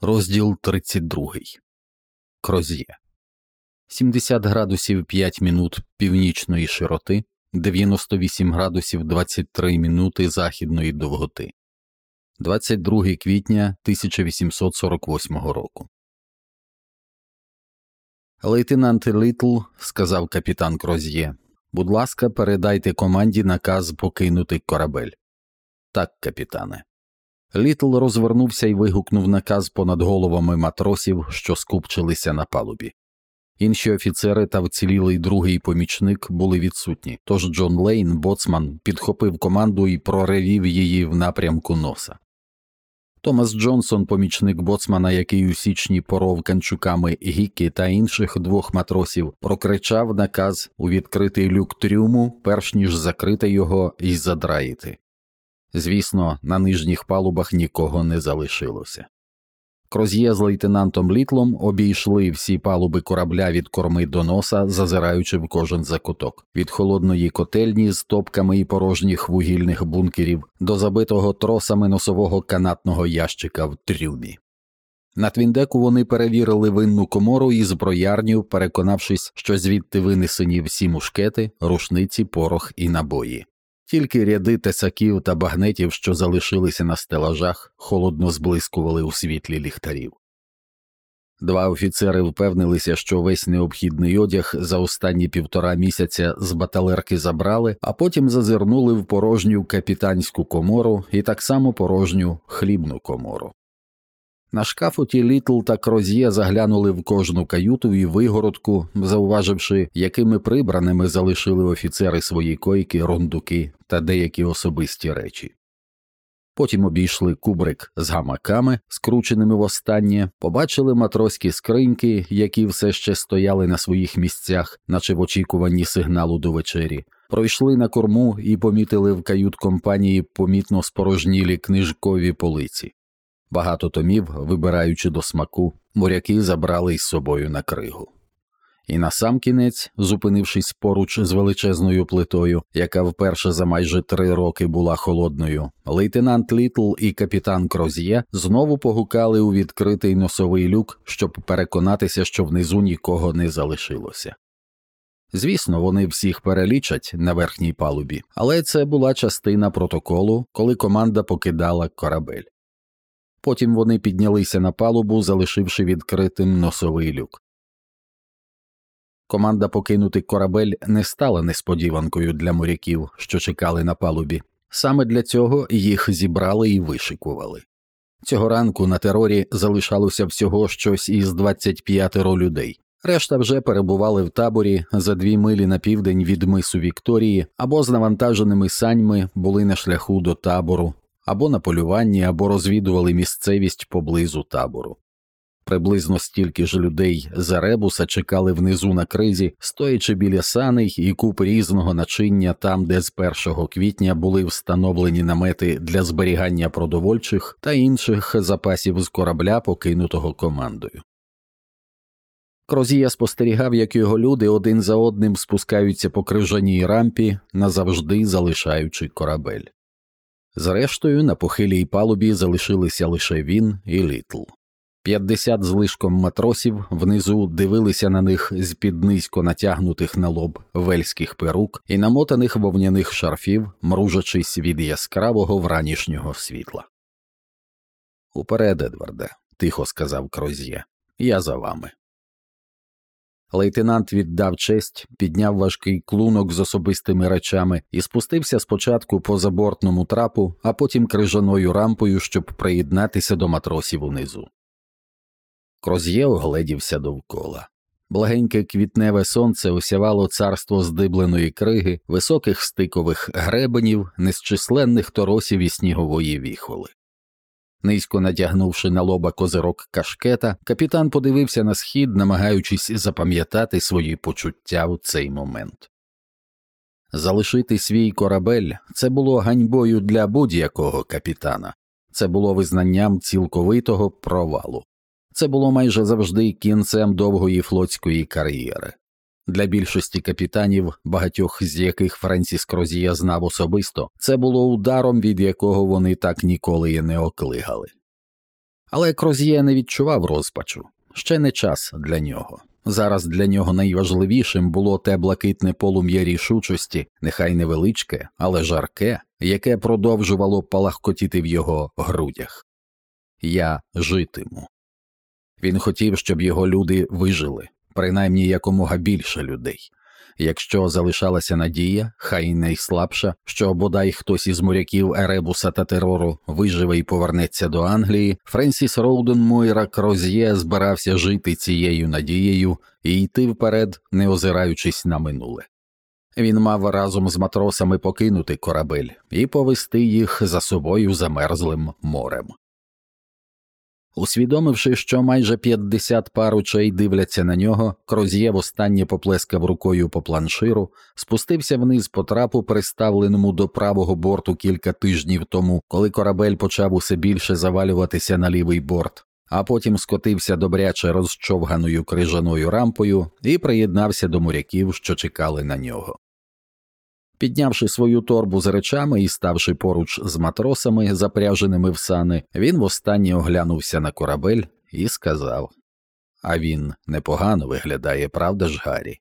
Розділ 32. Кроз'є 70 градусів 5 мінут північної широти, 98 градусів 23 мінути західної довготи. 22 квітня 1848 року. Лейтенант Літл, сказав капітан Кроз'є, будь ласка, передайте команді наказ покинути корабель. Так, капітане. Літл розвернувся і вигукнув наказ понад головами матросів, що скупчилися на палубі. Інші офіцери та вцілілий другий помічник були відсутні, тож Джон Лейн, боцман, підхопив команду і проревів її в напрямку носа. Томас Джонсон, помічник боцмана, який у січні поров канчуками Гікі та інших двох матросів, прокричав наказ у відкритий люк трюму, перш ніж закрити його і задраїти. Звісно, на нижніх палубах нікого не залишилося. Кроз'є з лейтенантом Літлом обійшли всі палуби корабля від корми до носа, зазираючи в кожен закуток, від холодної котельні з топками і порожніх вугільних бункерів до забитого тросами носового канатного ящика в трюмі. На твіндеку вони перевірили винну комору і зброярню, переконавшись, що звідти винесені всі мушкети, рушниці, порох і набої. Тільки ряди тесаків та багнетів, що залишилися на стелажах, холодно зблискували у світлі ліхтарів. Два офіцери впевнилися, що весь необхідний одяг за останні півтора місяця з баталерки забрали, а потім зазирнули в порожню капітанську комору і так само порожню хлібну комору. На шкафуті Літл та Кроз'є заглянули в кожну каюту і вигородку, зауваживши, якими прибраними залишили офіцери свої койки, рундуки та деякі особисті речі. Потім обійшли кубрик з гамаками, скрученими в останнє, побачили матроські скриньки, які все ще стояли на своїх місцях, наче в очікуванні сигналу до вечері. Пройшли на корму і помітили в кают компанії помітно спорожнілі книжкові полиці. Багато томів, вибираючи до смаку, моряки забрали із собою на кригу. І на сам кінець, зупинившись поруч з величезною плитою, яка вперше за майже три роки була холодною, лейтенант Літл і капітан Кроз'є знову погукали у відкритий носовий люк, щоб переконатися, що внизу нікого не залишилося. Звісно, вони всіх перелічать на верхній палубі, але це була частина протоколу, коли команда покидала корабель. Потім вони піднялися на палубу, залишивши відкритим носовий люк. Команда покинути корабель не стала несподіванкою для моряків, що чекали на палубі. Саме для цього їх зібрали і вишикували. Цього ранку на терорі залишалося всього щось із 25 людей. Решта вже перебували в таборі за дві милі на південь від мису Вікторії або з навантаженими саньми були на шляху до табору, або на полюванні, або розвідували місцевість поблизу табору. Приблизно стільки ж людей за ребуса чекали внизу на кризі, стоячи біля саней і куп різного начиння там, де з 1 квітня були встановлені намети для зберігання продовольчих та інших запасів з корабля, покинутого командою. Крозія спостерігав, як його люди один за одним спускаються по крижаній рампі, назавжди залишаючи корабель. Зрештою, на похилій палубі залишилися лише він і Літл. П'ятдесят злишком матросів внизу дивилися на них з під низько натягнутих на лоб вельських перук і намотаних вовняних шарфів, мружачись від яскравого вранішнього світла. Уперед, Едварде, тихо сказав Кроз'є, я за вами. Лейтенант віддав честь, підняв важкий клунок з особистими речами і спустився спочатку по забортному трапу, а потім крижаною рампою, щоб приєднатися до матросів унизу. Кроз'є огледівся довкола. Благеньке квітневе сонце осявало царство здибленої криги, високих стикових гребенів, незчисленних торосів і снігової віхоли. Низько натягнувши на лоба козирок кашкета, капітан подивився на схід, намагаючись запам'ятати свої почуття у цей момент. Залишити свій корабель це було ганьбою для будь-якого капітана, це було визнанням цілковитого провалу, це було майже завжди кінцем довгої флотської кар'єри. Для більшості капітанів, багатьох з яких Френсіс Крозія знав особисто, це було ударом, від якого вони так ніколи і не оклигали. Але Кроз'є не відчував розпачу ще не час для нього. Зараз для нього найважливішим було те блакитне полум'я рішучості, нехай невеличке, але жарке, яке продовжувало палахкотіти в його грудях. Я житиму. Він хотів, щоб його люди вижили, принаймні якомога більше людей. Якщо залишалася надія, хай найслабша, що бодай хтось із моряків Еребуса та терору виживе і повернеться до Англії, Френсіс Роуден Мойра Кроз'є збирався жити цією надією і йти вперед, не озираючись на минуле. Він мав разом з матросами покинути корабель і повести їх за собою замерзлим морем. Усвідомивши, що майже 50 пар очей дивляться на нього, Кроз'є востаннє поплескав рукою по планширу, спустився вниз по трапу, приставленому до правого борту кілька тижнів тому, коли корабель почав усе більше завалюватися на лівий борт, а потім скотився добряче розчовганою крижаною рампою і приєднався до моряків, що чекали на нього. Піднявши свою торбу з речами і ставши поруч з матросами, запряженими в сани, він востаннє оглянувся на корабель і сказав А він непогано виглядає, правда ж, Гаррі?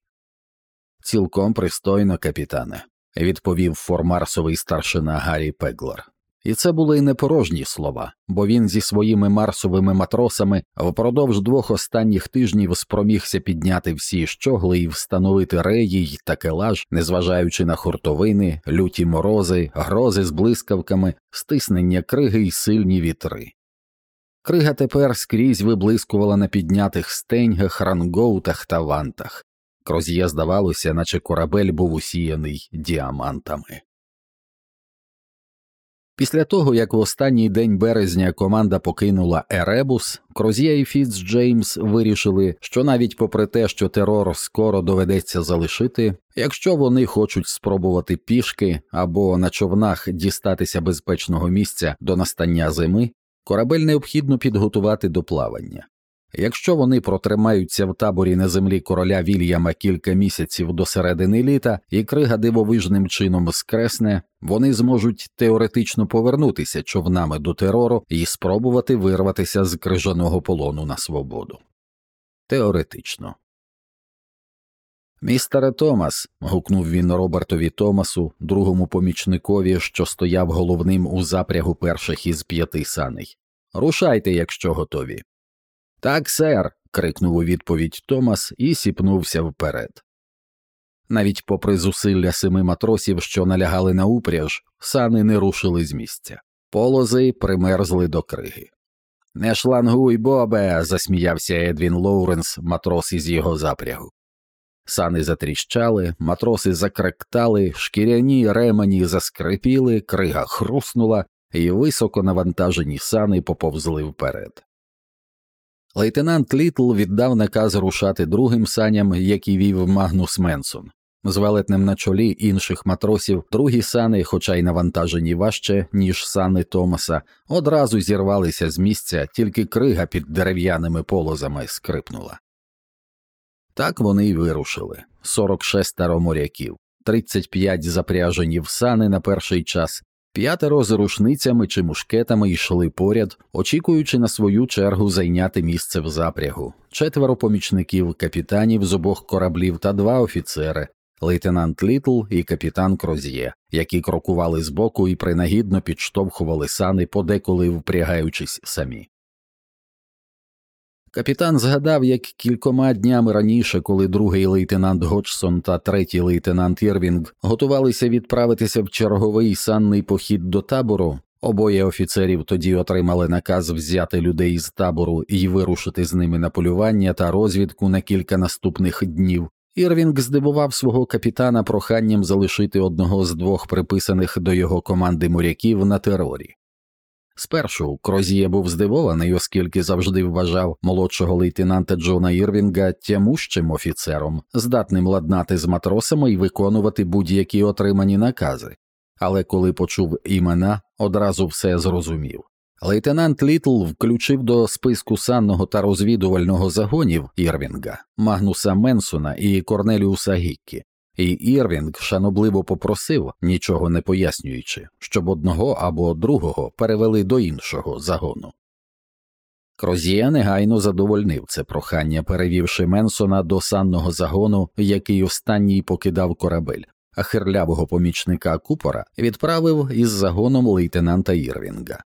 Цілком пристойно, капітане, відповів формарсовий старшина Гаррі Пеглар. І це були не порожні слова, бо він зі своїми марсовими матросами впродовж двох останніх тижнів спромігся підняти всі щогли і встановити реї та келаж, незважаючи на хуртовини, люті морози, грози з блискавками, стиснення криги й сильні вітри. Крига тепер скрізь виблискувала на піднятих стеньгах, рангоутах та вантах. Кроз'є здавалося, наче корабель був усіяний діамантами. Після того, як в останній день березня команда покинула Еребус, Кроз'є і Фіц Джеймс вирішили, що навіть попри те, що терор скоро доведеться залишити, якщо вони хочуть спробувати пішки або на човнах дістатися безпечного місця до настання зими, корабель необхідно підготувати до плавання. Якщо вони протримаються в таборі на землі короля Вільяма кілька місяців до середини літа, і крига дивовижним чином скресне, вони зможуть теоретично повернутися човнами до терору і спробувати вирватися з крижаного полону на свободу. Теоретично. Містере Томас. гукнув він Робертові Томасу, другому помічникові, що стояв головним у запрягу перших із п'яти саней. Рушайте, якщо готові. Так, сер. крикнув у відповідь Томас і сіпнувся вперед. Навіть попри зусилля семи матросів, що налягали на упряж, сани не рушили з місця, полози примерзли до криги. Не шлангуй, Бобе. засміявся Едвін Лоуренс, матрос із його запрягу. Сани затріщали, матроси закректали, шкіряні ремені заскрипіли, крига хруснула, і високо навантажені сани поповзли вперед. Лейтенант Літл віддав наказ рушати другим саням, які вів Магнус Менсон. З велетнем на чолі інших матросів другі сани, хоча й навантажені важче, ніж сани Томаса, одразу зірвалися з місця, тільки крига під дерев'яними полозами скрипнула. Так вони й вирушили 46 моряків, 35 запряжені в сани на перший час, П'ятеро з рушницями чи мушкетами йшли поряд, очікуючи на свою чергу зайняти місце в запрягу, четверо помічників капітанів з обох кораблів та два офіцери, лейтенант Літл і капітан Кроз'є, які крокували збоку і принагідно підштовхували сани, подеколи впрягаючись самі. Капітан згадав, як кількома днями раніше, коли другий лейтенант Годжсон та третій лейтенант Єрвінг готувалися відправитися в черговий санний похід до табору, обоє офіцерів тоді отримали наказ взяти людей з табору і вирушити з ними на полювання та розвідку на кілька наступних днів. Ірвінг здивував свого капітана проханням залишити одного з двох приписаних до його команди моряків на терорі. Спершу Крозіє був здивований, оскільки завжди вважав молодшого лейтенанта Джона Ірвінга тямущим офіцером, здатним ладнати з матросами і виконувати будь-які отримані накази, але коли почув імена, одразу все зрозумів. Лейтенант Літл включив до списку санного та розвідувального загонів Ірвінга, Магнуса Менсона і Корнеліуса Гіккі, і Ірвінг шанобливо попросив, нічого не пояснюючи, щоб одного або другого перевели до іншого загону. Крозія негайно задовольнив це прохання, перевівши Менсона до санного загону, який останній покидав корабель, а хирлявого помічника Купора відправив із загоном лейтенанта Ірвінга.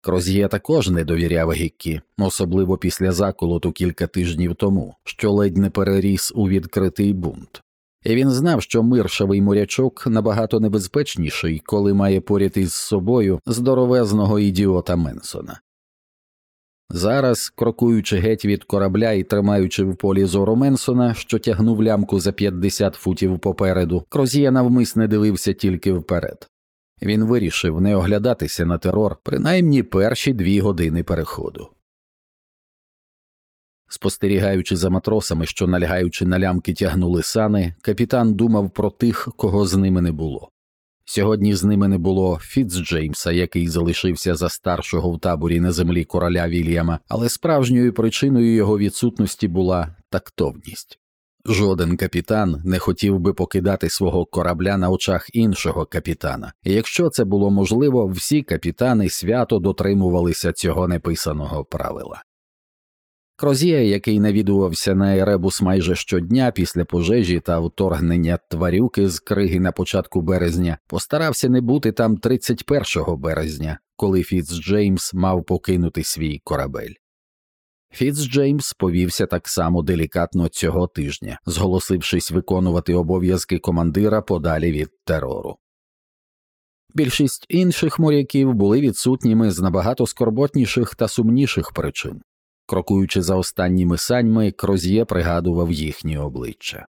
Кроз'є також не довіряв Гіккі, особливо після заколоту кілька тижнів тому, що ледь не переріс у відкритий бунт. І він знав, що миршавий морячок набагато небезпечніший, коли має поряд із собою здоровезного ідіота Менсона. Зараз, крокуючи геть від корабля і тримаючи в полі зору Менсона, що тягнув лямку за 50 футів попереду, Крозія навмисне дивився тільки вперед. Він вирішив не оглядатися на терор принаймні перші дві години переходу. Спостерігаючи за матросами, що налягаючи на лямки тягнули сани, капітан думав про тих, кого з ними не було. Сьогодні з ними не було Фіцджеймса, який залишився за старшого в таборі на землі короля Вільяма, але справжньою причиною його відсутності була тактовність. Жоден капітан не хотів би покидати свого корабля на очах іншого капітана, і якщо це було можливо, всі капітани свято дотримувалися цього неписаного правила. Крозія, який навідувався на Еребус майже щодня після пожежі та вторгнення тварюки з криги на початку березня, постарався не бути там 31 березня, коли Фіцджеймс мав покинути свій корабель. Фіцджеймс повівся так само делікатно цього тижня, зголосившись виконувати обов'язки командира подалі від терору. Більшість інших моряків були відсутніми з набагато скорботніших та сумніших причин. Крокуючи за останніми саньми, Кроз'є пригадував їхні обличчя.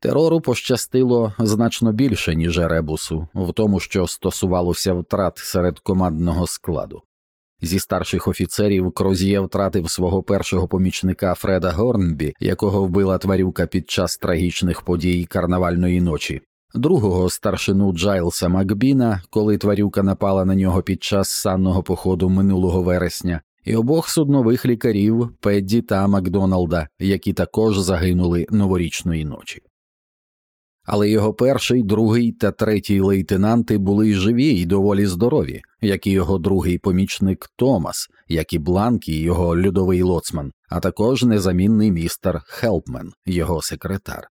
Терору пощастило значно більше, ніж Еребусу, в тому, що стосувалося втрат серед командного складу. Зі старших офіцерів Кроз'є втратив свого першого помічника Фреда Горнбі, якого вбила тварюка під час трагічних подій карнавальної ночі, другого старшину Джайлса Макбіна, коли тварюка напала на нього під час санного походу минулого вересня, і обох суднових лікарів Педді та Макдоналда, які також загинули новорічної ночі. Але його перший, другий та третій лейтенанти були живі й доволі здорові, як і його другий помічник Томас, як і Бланк і його льодовий лоцман, а також незамінний містер Хелпмен, його секретар.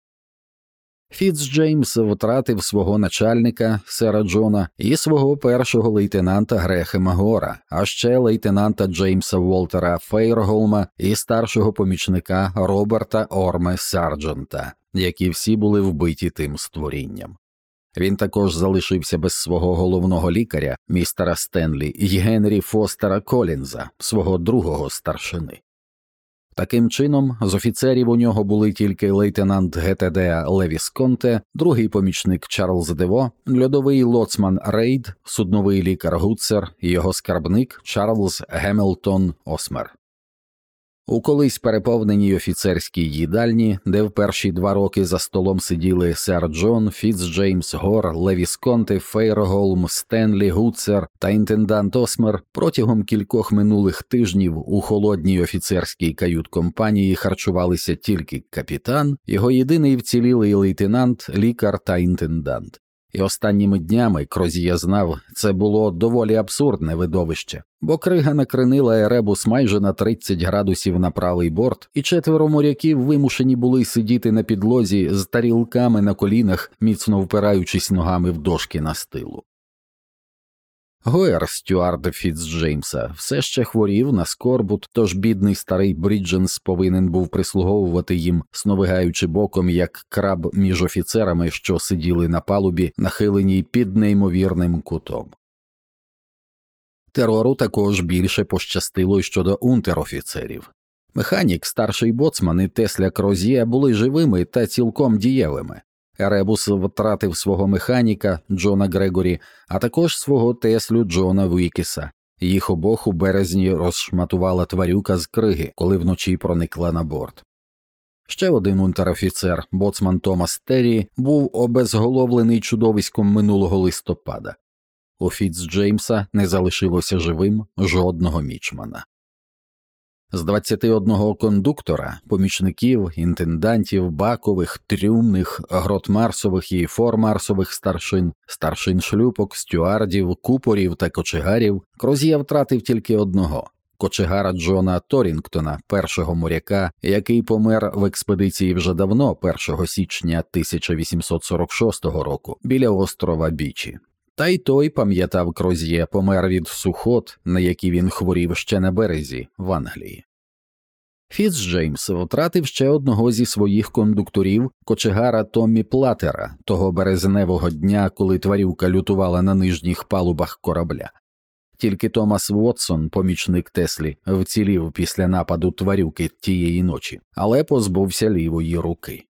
Фіцджеймс втратив свого начальника сера Джона і свого першого лейтенанта Грехема Гора, а ще лейтенанта Джеймса Волтера Фейрголма і старшого помічника Роберта Орме Сарджента, які всі були вбиті тим створінням. Він також залишився без свого головного лікаря, містера Стенлі і Генрі Фостера Колінза, свого другого старшини. Таким чином, з офіцерів у нього були тільки лейтенант Г. Т. Д. Левісконте, другий помічник Чарльз Дево, льодовий лоцман Рейд, судновий лікар Гуцер і його скарбник Чарльз Гемелтон Осмер. У колись переповненій офіцерській їдальні, де в перші два роки за столом сиділи сер Джон, Фіцджеймс Гор, Левісконте, Фейрголм, Стенлі, Гуцер та інтендант Осмер, протягом кількох минулих тижнів у холодній офіцерській кают-компанії харчувалися тільки капітан, його єдиний вцілілий лейтенант, лікар та інтендант. І останніми днями Крозія знав, це було доволі абсурдне видовище, бо крига накренила Еребус майже на 30 градусів на правий борт, і четверо моряків вимушені були сидіти на підлозі з тарілками на колінах, міцно впираючись ногами в дошки на стилу. Гоер Стюард Фіцджеймса все ще хворів на скорбут, тож бідний старий Брідженс повинен був прислуговувати їм, сновигаючи боком як краб між офіцерами, що сиділи на палубі, нахиленій під неймовірним кутом. Терору також більше пощастило щодо унтерофіцерів. Механік, старший боцман і Тесля Крозія були живими та цілком дієвими. Еребус втратив свого механіка Джона Грегорі, а також свого Теслю Джона Вікіса. Їх обох у березні розшматувала тварюка з криги, коли вночі проникла на борт. Ще один унтерофіцер, боцман Томас Террі, був обезголовлений чудовиськом минулого листопада. У Фіцджеймса не залишилося живим жодного мічмана. З 21 кондуктора, помічників, інтендантів, бакових, трюмних, гротмарсових і формарсових старшин, старшин шлюпок, стюардів, купорів та кочегарів, Крозія втратив тільки одного кочегара Джона Торінгтона, першого моряка, який помер в експедиції вже давно, 1 січня 1846 року, біля острова Бічі. Та й той пам'ятав Кроз'є, помер від сухот, на які він хворів ще на березі в Англії. Фіц Джеймс втратив ще одного зі своїх кондукторів кочегара Томмі Платера того березневого дня, коли тварюка лютувала на нижніх палубах корабля. Тільки Томас Вотсон, помічник Теслі, вцілів після нападу тварюки тієї ночі, але позбувся лівої руки.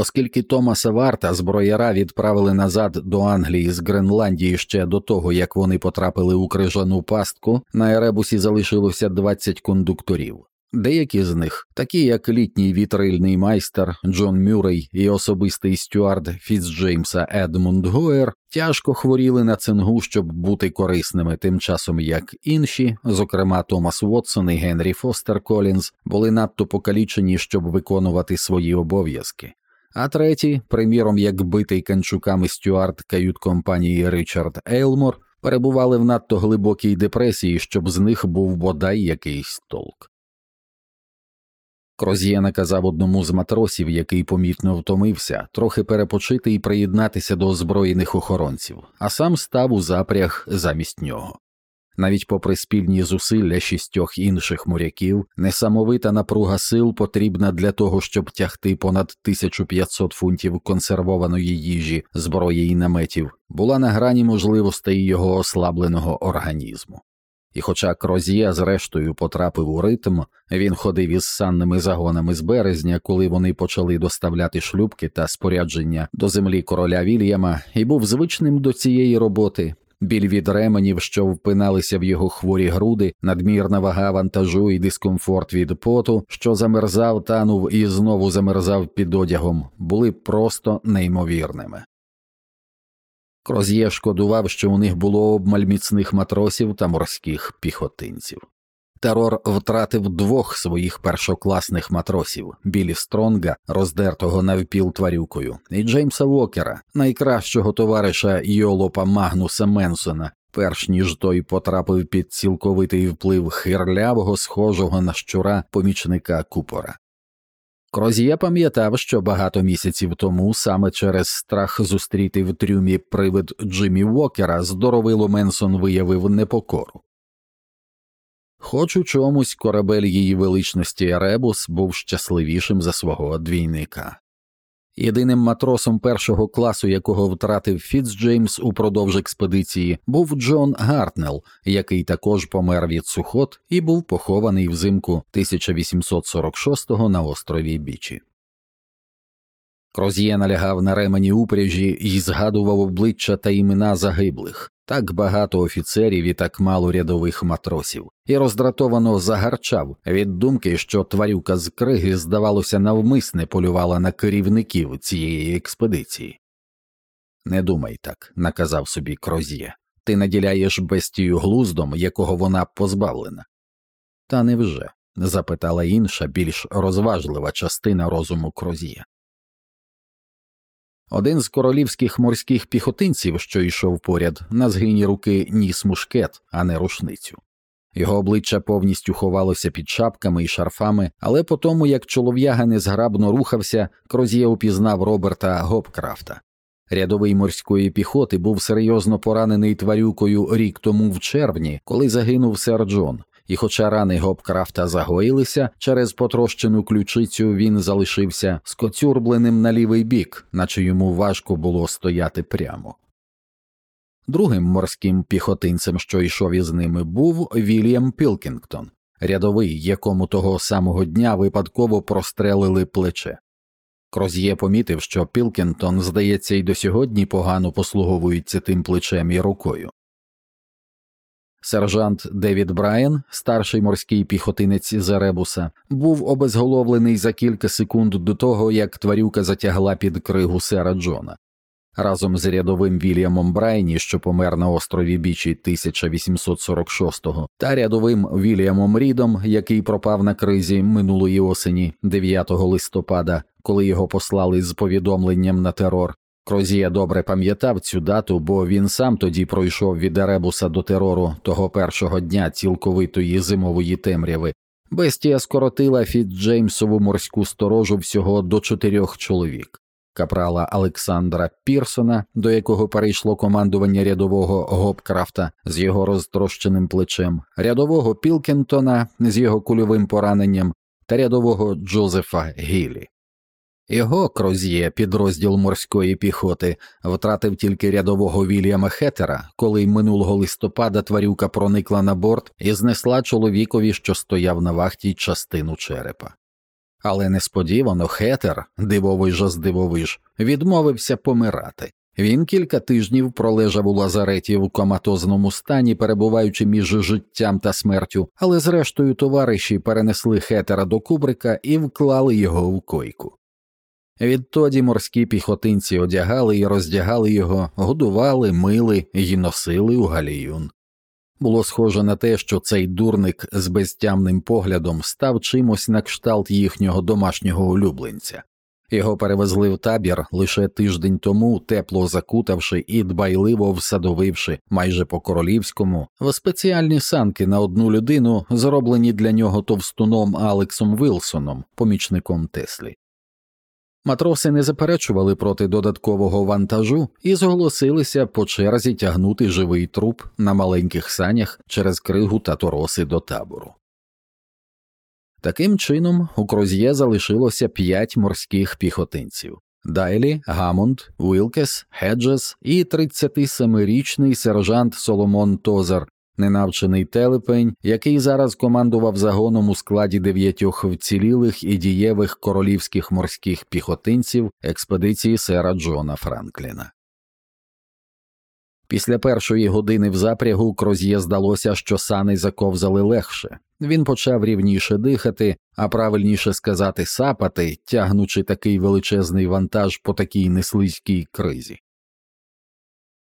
Оскільки Томаса Варта зброяра відправили назад до Англії з Гренландії ще до того, як вони потрапили у крижану пастку, на Еребусі залишилося 20 кондукторів. Деякі з них, такі як літній вітрильний майстер Джон Мюррей і особистий стюард Фіцджеймса Едмунд Гоер, тяжко хворіли на цингу, щоб бути корисними, тим часом як інші, зокрема Томас Вотсон і Генрі Фостер Колінз, були надто покалічені, щоб виконувати свої обов'язки. А треті, приміром, як битий канчуками стюард кают компанії Ричард Ейлмор, перебували в надто глибокій депресії, щоб з них був бодай якийсь толк. Кроз'є наказав одному з матросів, який помітно втомився, трохи перепочити і приєднатися до озброєних охоронців, а сам став у запряг замість нього. Навіть попри спільні зусилля шістьох інших моряків, несамовита напруга сил потрібна для того, щоб тягти понад 1500 фунтів консервованої їжі, зброї і наметів, була на грані можливостей його ослабленого організму. І, хоча Кроз'є зрештою потрапив у ритм, він ходив із санними загонами з березня, коли вони почали доставляти шлюбки та спорядження до землі короля Вільяма, і був звичним до цієї роботи. Біль від ременів, що впиналися в його хворі груди, надмірна вага вантажу і дискомфорт від поту, що замерзав, танув і знову замерзав під одягом, були просто неймовірними. Кроз'є шкодував, що у них було обмаль міцних матросів та морських піхотинців. Терор втратив двох своїх першокласних матросів Білі Стронга, роздертого навпіл тварюкою, і Джеймса Вокера, найкращого товариша Йолопа Магнуса Менсона, перш ніж той потрапив під цілковитий вплив хирлявого, схожого на щура помічника купора. Кроз'є пам'ятав, що багато місяців тому саме через страх зустріти в трюмі привид Джиммі Вокера здоровило Менсон виявив непокору. Хоч у чомусь корабель її величності Еребус був щасливішим за свого двійника. Єдиним матросом першого класу, якого втратив Фіцджеймс упродовж експедиції, був Джон Гартнелл, який також помер від сухот і був похований взимку 1846-го на острові Бічі. Кроз'є налягав на ремені упряжі і згадував обличчя та імена загиблих так багато офіцерів і так мало рядових матросів, і роздратовано загарчав від думки, що тварюка з криги, здавалося, навмисне полювала на керівників цієї експедиції. Не думай так, наказав собі Кроз'є. Ти наділяєш бестію глуздом, якого вона позбавлена. Та невже? запитала інша, більш розважлива частина розуму Кроз'є. Один з королівських морських піхотинців, що йшов поряд, на згині руки ніс мушкет, а не рушницю. Його обличчя повністю ховалося під шапками і шарфами, але по тому, як чолов'яга незграбно рухався, Кроз'є упізнав Роберта Гопкрафта. Рядовий морської піхоти був серйозно поранений тварюкою рік тому в червні, коли загинув сер Джон, і, хоча рани Гопкрафта загоїлися, через потрощену ключицю він залишився скоцюрбленим на лівий бік, наче йому важко було стояти прямо. Другим морським піхотинцем, що йшов із ними, був Вільям Пілкінгтон, рядовий, якому того самого дня випадково прострелили плече. Кроз'є помітив, що Пілкінтон, здається, й до сьогодні погано послуговується тим плечем і рукою. Сержант Девід Брайан, старший морський піхотинець з Ребуса, був обезголовлений за кілька секунд до того, як тварюка затягла під кригу сера Джона. разом з рядовим Вільямом Брайні, що помер на острові Бічі 1846-го, та рядовим Вільямом Рідом, який пропав на кризі минулої осені 9 листопада, коли його послали з повідомленням на терор. Крозія добре пам'ятав цю дату, бо він сам тоді пройшов від Еребуса до терору того першого дня цілковитої зимової темряви. Бестія скоротила Фіт-Джеймсову морську сторожу всього до чотирьох чоловік капрала Олександра Пірсона, до якого перейшло командування рядового Гопкрафта з його розтрощеним плечем, рядового Пілкентона з його кульовим пораненням та рядового Джозефа Гілі. Його кроз'є, підрозділ морської піхоти, втратив тільки рядового Вільяма Хетера, коли минулого листопада тварюка проникла на борт і знесла чоловікові, що стояв на вахті частину черепа. Але несподівано Хетер, дивовижа здивовиж, відмовився помирати. Він кілька тижнів пролежав у лазареті в коматозному стані, перебуваючи між життям та смертю, але зрештою товариші перенесли Хетера до кубрика і вклали його в койку. Відтоді морські піхотинці одягали і роздягали його, годували, мили і носили у галіюн. Було схоже на те, що цей дурник з безтямним поглядом став чимось на кшталт їхнього домашнього улюбленця. Його перевезли в табір лише тиждень тому, тепло закутавши і дбайливо всадовивши майже по королівському в спеціальні санки на одну людину, зроблені для нього товстуном Алексом Вилсоном, помічником Теслі. Матроси не заперечували проти додаткового вантажу і зголосилися по черзі тягнути живий труп на маленьких санях через кригу та тороси до табору. Таким чином у Кроз'є залишилося п'ять морських піхотинців Дайлі, Гамонд, Уілкес, Хеджес і 37-річний сержант Соломон Тозер, ненавчений телепень, який зараз командував загоном у складі дев'ятьох вцілілих і дієвих королівських морських піхотинців експедиції сера Джона Франкліна. Після першої години в запрягу Кроз'є здалося, що сани заковзали легше. Він почав рівніше дихати, а правильніше сказати сапати, тягнучи такий величезний вантаж по такій неслизькій кризі.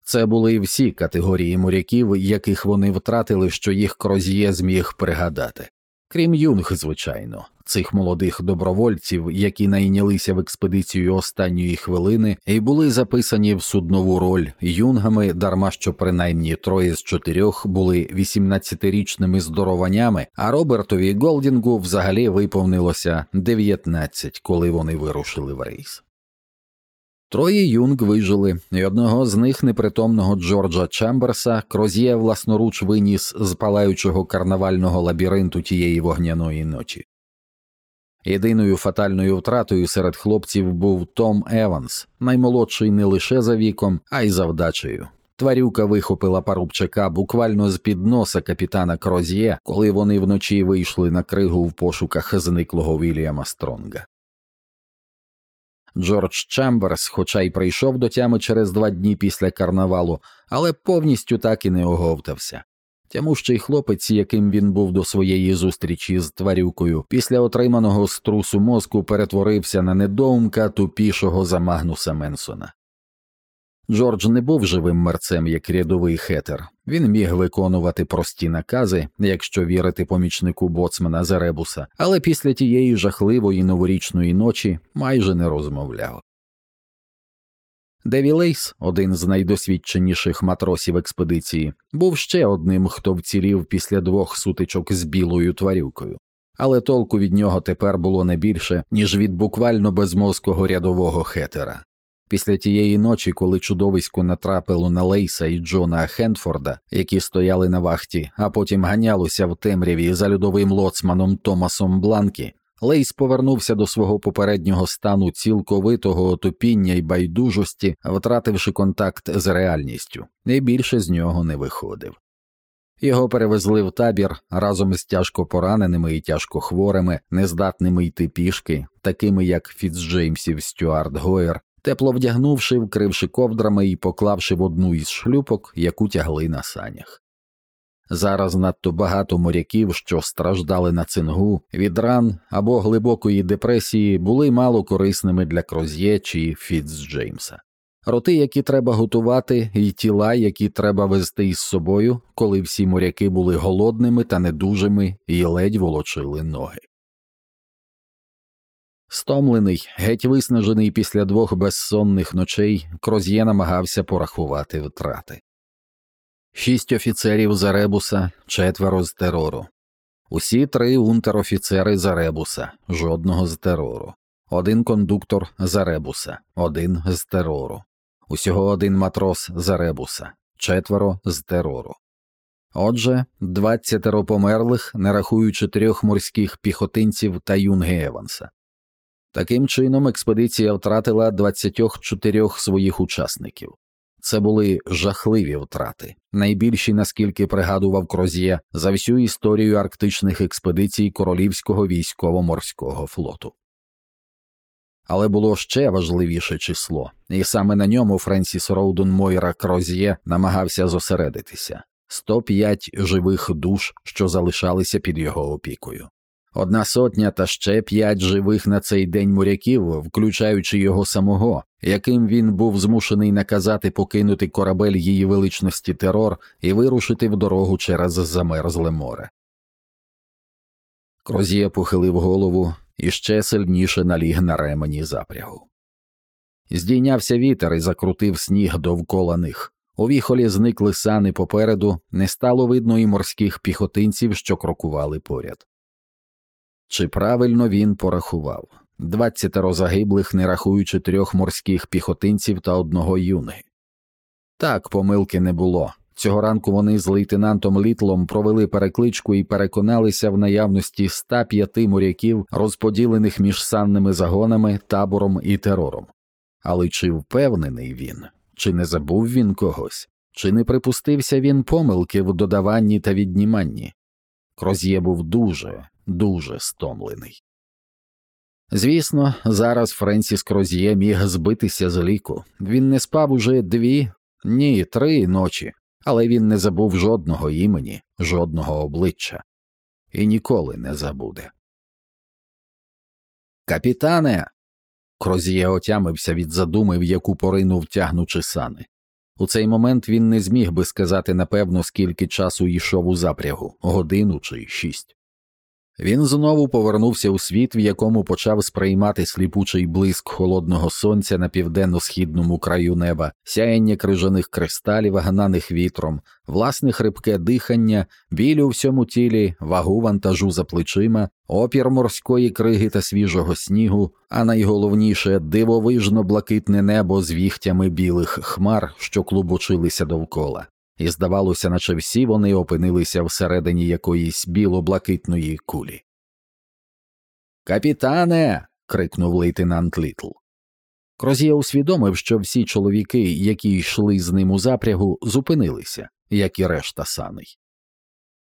Це були всі категорії моряків, яких вони втратили, що їх Кроз'є зміг пригадати. Крім юнг, звичайно, цих молодих добровольців, які найнялися в експедицію останньої хвилини і були записані в суднову роль юнгами, дарма що принаймні троє з чотирьох були 18-річними здорованями, а Робертові Голдінгу взагалі виповнилося 19, коли вони вирушили в рейс. Троє юнг вижили, і одного з них непритомного Джорджа Чемберса Кроз'є власноруч виніс з палаючого карнавального лабіринту тієї вогняної ночі. Єдиною фатальною втратою серед хлопців був Том Еванс, наймолодший не лише за віком, а й за вдачею. Тварюка вихопила парубчака буквально з під носа капітана Кроз'є, коли вони вночі вийшли на кригу в пошуках зниклого Вільяма Стронга. Джордж Чемберс, хоча й прийшов до тями через два дні після карнавалу, але повністю так і не оговтався. Тямущий хлопець, яким він був до своєї зустрічі з тварюкою, після отриманого струсу мозку перетворився на недоумка тупішого за Магнуса Менсона. Джордж не був живим мерцем, як рядовий хетер, він міг виконувати прості накази, якщо вірити помічнику боцмана Заребуса, але після тієї жахливої новорічної ночі майже не розмовляв. Деві Лейс, один з найдосвідченіших матросів експедиції, був ще одним, хто вцілів після двох сутичок з білою тварюкою, але толку від нього тепер було не більше, ніж від буквально безмозкого рядового Хетера. Після тієї ночі, коли чудовисько натрапило на Лейса і Джона Хендфорда, які стояли на вахті, а потім ганялося в темряві за льодовим лоцманом Томасом Бланкі, Лейс повернувся до свого попереднього стану цілковитого отупіння й байдужості, втративши контакт з реальністю, і більше з нього не виходив. Його перевезли в табір разом з тяжко пораненими і тяжко хворими, нездатними йти пішки, такими як Фіцджеймсів Стюарт Гойер, тепло вдягнувши, вкривши ковдрами і поклавши в одну із шлюпок, яку тягли на санях. Зараз надто багато моряків, що страждали на цингу, від ран або глибокої депресії, були мало корисними для Кроз'є чи Фіцджеймса. роти, які треба готувати, і тіла, які треба везти із собою, коли всі моряки були голодними та недужими і ледь волочили ноги. Стомлений, геть виснажений після двох безсонних ночей, Кроз'є намагався порахувати втрати. Шість офіцерів з Аребуса, четверо з терору. Усі три унтер-офіцери з Аребуса, жодного з терору, один кондуктор з Аребуса, один з терору, усього один матрос з Аребуса, четверо з терору. Отже, двадцятеро померлих, не рахуючи трьох морських піхотинців та Юнги Еванса. Таким чином, експедиція втратила 24 своїх учасників. Це були жахливі втрати, найбільші, наскільки пригадував Кроз'є, за всю історію арктичних експедицій Королівського військово-морського флоту. Але було ще важливіше число, і саме на ньому Френсіс Роуден Мойра Кроз'є намагався зосередитися 105 живих душ, що залишалися під його опікою. Одна сотня та ще п'ять живих на цей день моряків, включаючи його самого, яким він був змушений наказати покинути корабель її величності терор і вирушити в дорогу через замерзле море. Крозія похилив голову і ще сильніше наліг на ремені запрягу. Здійнявся вітер і закрутив сніг довкола них. У віхолі зникли сани попереду, не стало видно і морських піхотинців, що крокували поряд. Чи правильно він порахував двадцятеро загиблих, не рахуючи трьох морських піхотинців та одного юнги? Так, помилки не було. Цього ранку вони з лейтенантом Літлом провели перекличку і переконалися в наявності 105 моряків, розподілених між санними загонами, табором і терором. Але чи впевнений він, чи не забув він когось, чи не припустився він помилки в додаванні та відніманні? Кроз'є був дуже, дуже стомлений. Звісно, зараз Френсіс Кроз'є міг збитися з ліку. Він не спав уже дві, ні, три ночі, але він не забув жодного імені, жодного обличчя і ніколи не забуде. Капітане. Кроз'є отямився від задуми, в яку поринув тягнучи сани. У цей момент він не зміг би сказати напевно, скільки часу йшов у запрягу годину чи шість. Він знову повернувся у світ, в якому почав сприймати сліпучий блиск холодного сонця на південно-східному краю неба, сяяння крижаних кристалів, гнаних вітром, власне хрипке дихання, біль у всьому тілі, вагу вантажу за плечима, опір морської криги та свіжого снігу, а найголовніше дивовижно блакитне небо з віхтями білих хмар, що клубочилися довкола і здавалося, наче всі вони опинилися всередині якоїсь біло-блакитної кулі. Капітане. крикнув лейтенант Літл. Крозія усвідомив, що всі чоловіки, які йшли з ним у запрягу, зупинилися, як і решта саней.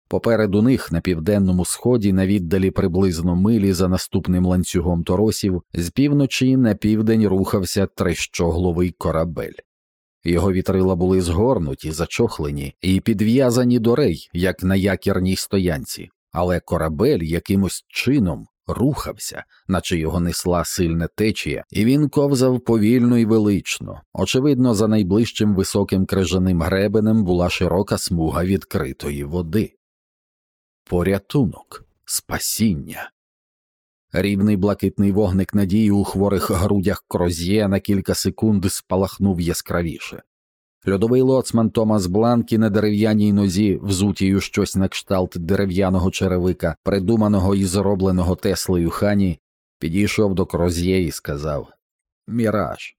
Попереду них на південному сході, на віддалі приблизно милі за наступним ланцюгом торосів, з півночі на південь рухався трещогловий корабель. Його вітрила були згорнуті, зачохлені і підв'язані до рей, як на якірній стоянці, але корабель якимось чином рухався, наче його несла сильна течія, і він ковзав повільно і велично. Очевидно, за найближчим високим крижаним гребенем була широка смуга відкритої води. Порятунок, спасіння. Рівний блакитний вогник надії у хворих грудях кроз'є на кілька секунд спалахнув яскравіше. Льодовий лоцман Томас Бланкі на дерев'яній нозі, взутію щось на кшталт дерев'яного черевика, придуманого і зробленого Теслею хані, підійшов до кроз'є і сказав Міраж.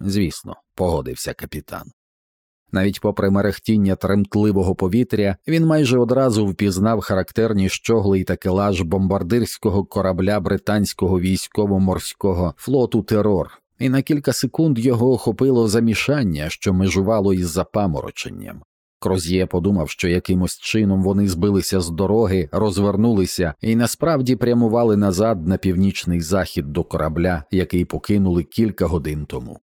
Звісно, погодився капітан. Навіть попри мерехтіння тремтливого повітря, він майже одразу впізнав характерні щогли й такелаж бомбардирського корабля британського військово-морського флоту терор, і на кілька секунд його охопило замішання, що межувало із запамороченням. Кроз'є подумав, що якимось чином вони збилися з дороги, розвернулися і насправді прямували назад на північний захід до корабля, який покинули кілька годин тому.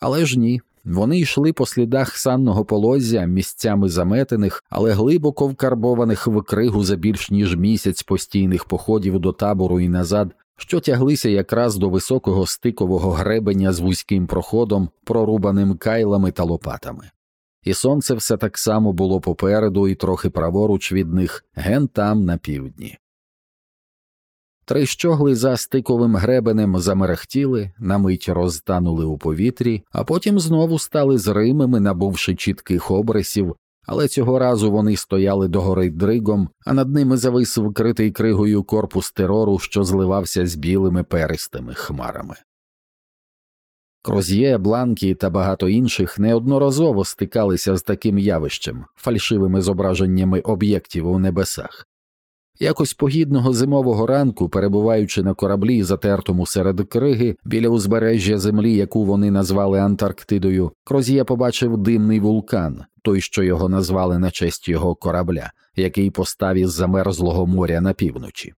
Але ж ні, вони йшли по слідах санного полоззя, місцями заметених, але глибоко вкарбованих в кригу за більш ніж місяць постійних походів до табору і назад, що тяглися якраз до високого стикового гребеня з вузьким проходом, прорубаним кайлами та лопатами. І сонце все так само було попереду і трохи праворуч від них, ген там на півдні. Три щогли за стиковим гребенем замерехтіли, на мить розтанули у повітрі, а потім знову стали зримими, набувши чітких обрисів, але цього разу вони стояли догори дригом, а над ними завис вкритий кригою корпус терору, що зливався з білими перистими хмарами. Кроз'є, Бланкі та багато інших неодноразово стикалися з таким явищем, фальшивими зображеннями об'єктів у небесах. Якось погідного зимового ранку, перебуваючи на кораблі, затертому серед криги, біля узбережжя землі, яку вони назвали Антарктидою, Кроз'є побачив димний вулкан, той, що його назвали на честь його корабля, який постав із замерзлого моря на півночі.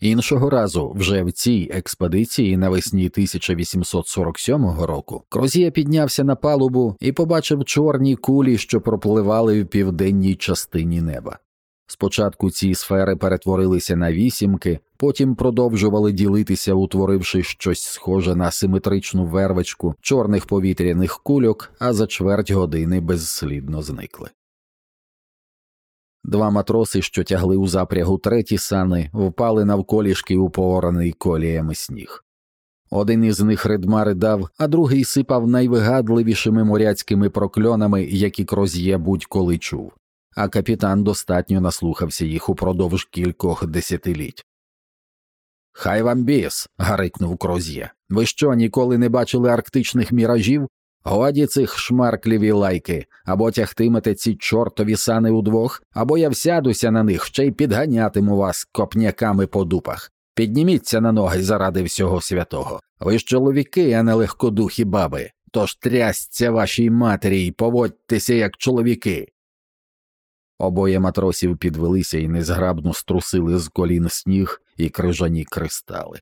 Іншого разу, вже в цій експедиції навесні 1847 року, Крозія піднявся на палубу і побачив чорні кулі, що пропливали в південній частині неба. Спочатку ці сфери перетворилися на вісімки, потім продовжували ділитися, утворивши щось схоже на симетричну вервочку чорних повітряних кульок, а за чверть години безслідно зникли. Два матроси, що тягли у запрягу треті сани, впали навколішки у поораний коліями сніг. Один із них ридма ридав, а другий сипав найвигадливішими моряцькими прокльонами, які Кроз'є будь-коли чув, а капітан достатньо наслухався їх упродовж кількох десятиліть. Хай вам біс. гарикнув Кроз'є. Ви що, ніколи не бачили арктичних міражів? Годі цих шмарклів і лайки, або тягтимете ці чортові сани удвох, або я всядуся на них ще й підганятиму вас копняками по дупах. Підніміться на ноги заради всього святого. Ви ж чоловіки, а не легкодухі баби. Тож трясться вашій матері і поводьтеся як чоловіки. Обоє матросів підвелися і незграбно струсили з колін сніг і крижані кристали.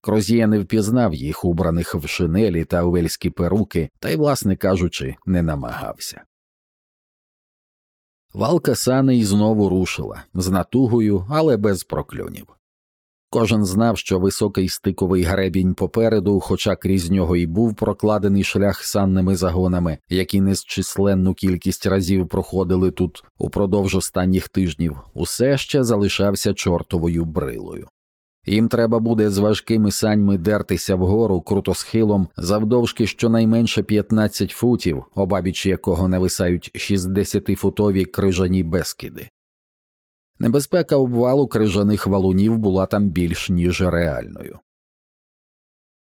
Кроз'є не впізнав їх, убраних в шинелі та увельські перуки, та й, власне кажучи, не намагався. Валка саней знову рушила з натугою, але без прокльонів. Кожен знав, що високий стиковий гребінь попереду, хоча крізь нього і був прокладений шлях санними загонами, які незчисленну кількість разів проходили тут упродовж останніх тижнів, усе ще залишався чортовою брилою. Їм треба буде з важкими саньми дертися вгору крутосхилом завдовжки щонайменше 15 футів, обабіч якого нависають 60-футові крижані безкиди. Небезпека обвалу крижаних валунів була там більш ніж реальною.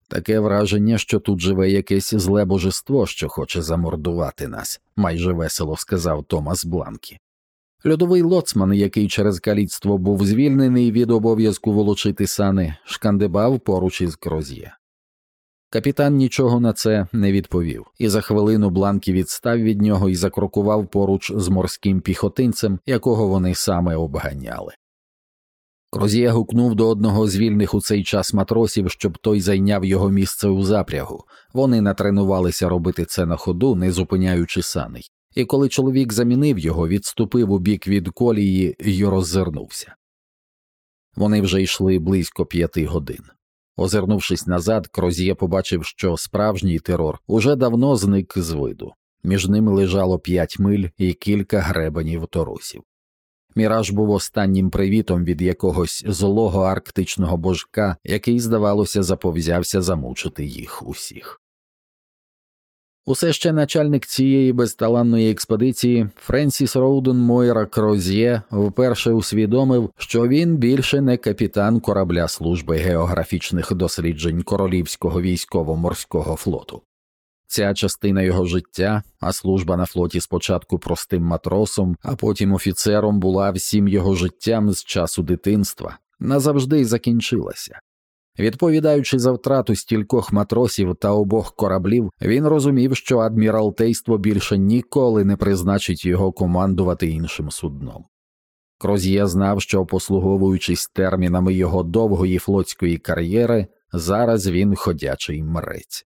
Таке враження, що тут живе якесь зле божество, що хоче замордувати нас, майже весело сказав Томас Бланкі. Льодовий лоцман, який через каліцтво був звільнений від обов'язку волочити сани, шкандибав поруч із кроз'є. Капітан нічого на це не відповів, і за хвилину Бланкі відстав від нього і закрокував поруч з морським піхотинцем, якого вони саме обганяли. Кроз'є гукнув до одного з вільних у цей час матросів, щоб той зайняв його місце у запрягу. Вони натренувалися робити це на ходу, не зупиняючи саней, і коли чоловік замінив його, відступив у бік від колії й роззирнувся. Вони вже йшли близько п'яти годин. Озирнувшись назад, Крозіє побачив, що справжній терор уже давно зник з виду. Між ними лежало п'ять миль і кілька гребенів торосів. Міраж був останнім привітом від якогось злого арктичного божка, який, здавалося, заповзявся замучити їх усіх. Усе ще начальник цієї безталанної експедиції Френсіс Роуден Мойра Кроз'є вперше усвідомив, що він більше не капітан корабля служби географічних досліджень Королівського військово-морського флоту. Ця частина його життя, а служба на флоті спочатку простим матросом, а потім офіцером була всім його життям з часу дитинства, назавжди закінчилася. Відповідаючи за втрату стількох матросів та обох кораблів, він розумів, що адміралтейство більше ніколи не призначить його командувати іншим судном. Кроз'є знав, що, послуговуючись термінами його довгої флотської кар'єри, зараз він ходячий мрець.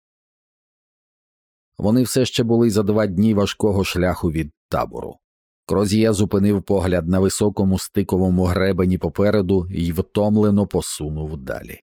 Вони все ще були за два дні важкого шляху від табору. Кроз'є зупинив погляд на високому стиковому гребені попереду і втомлено посунув далі.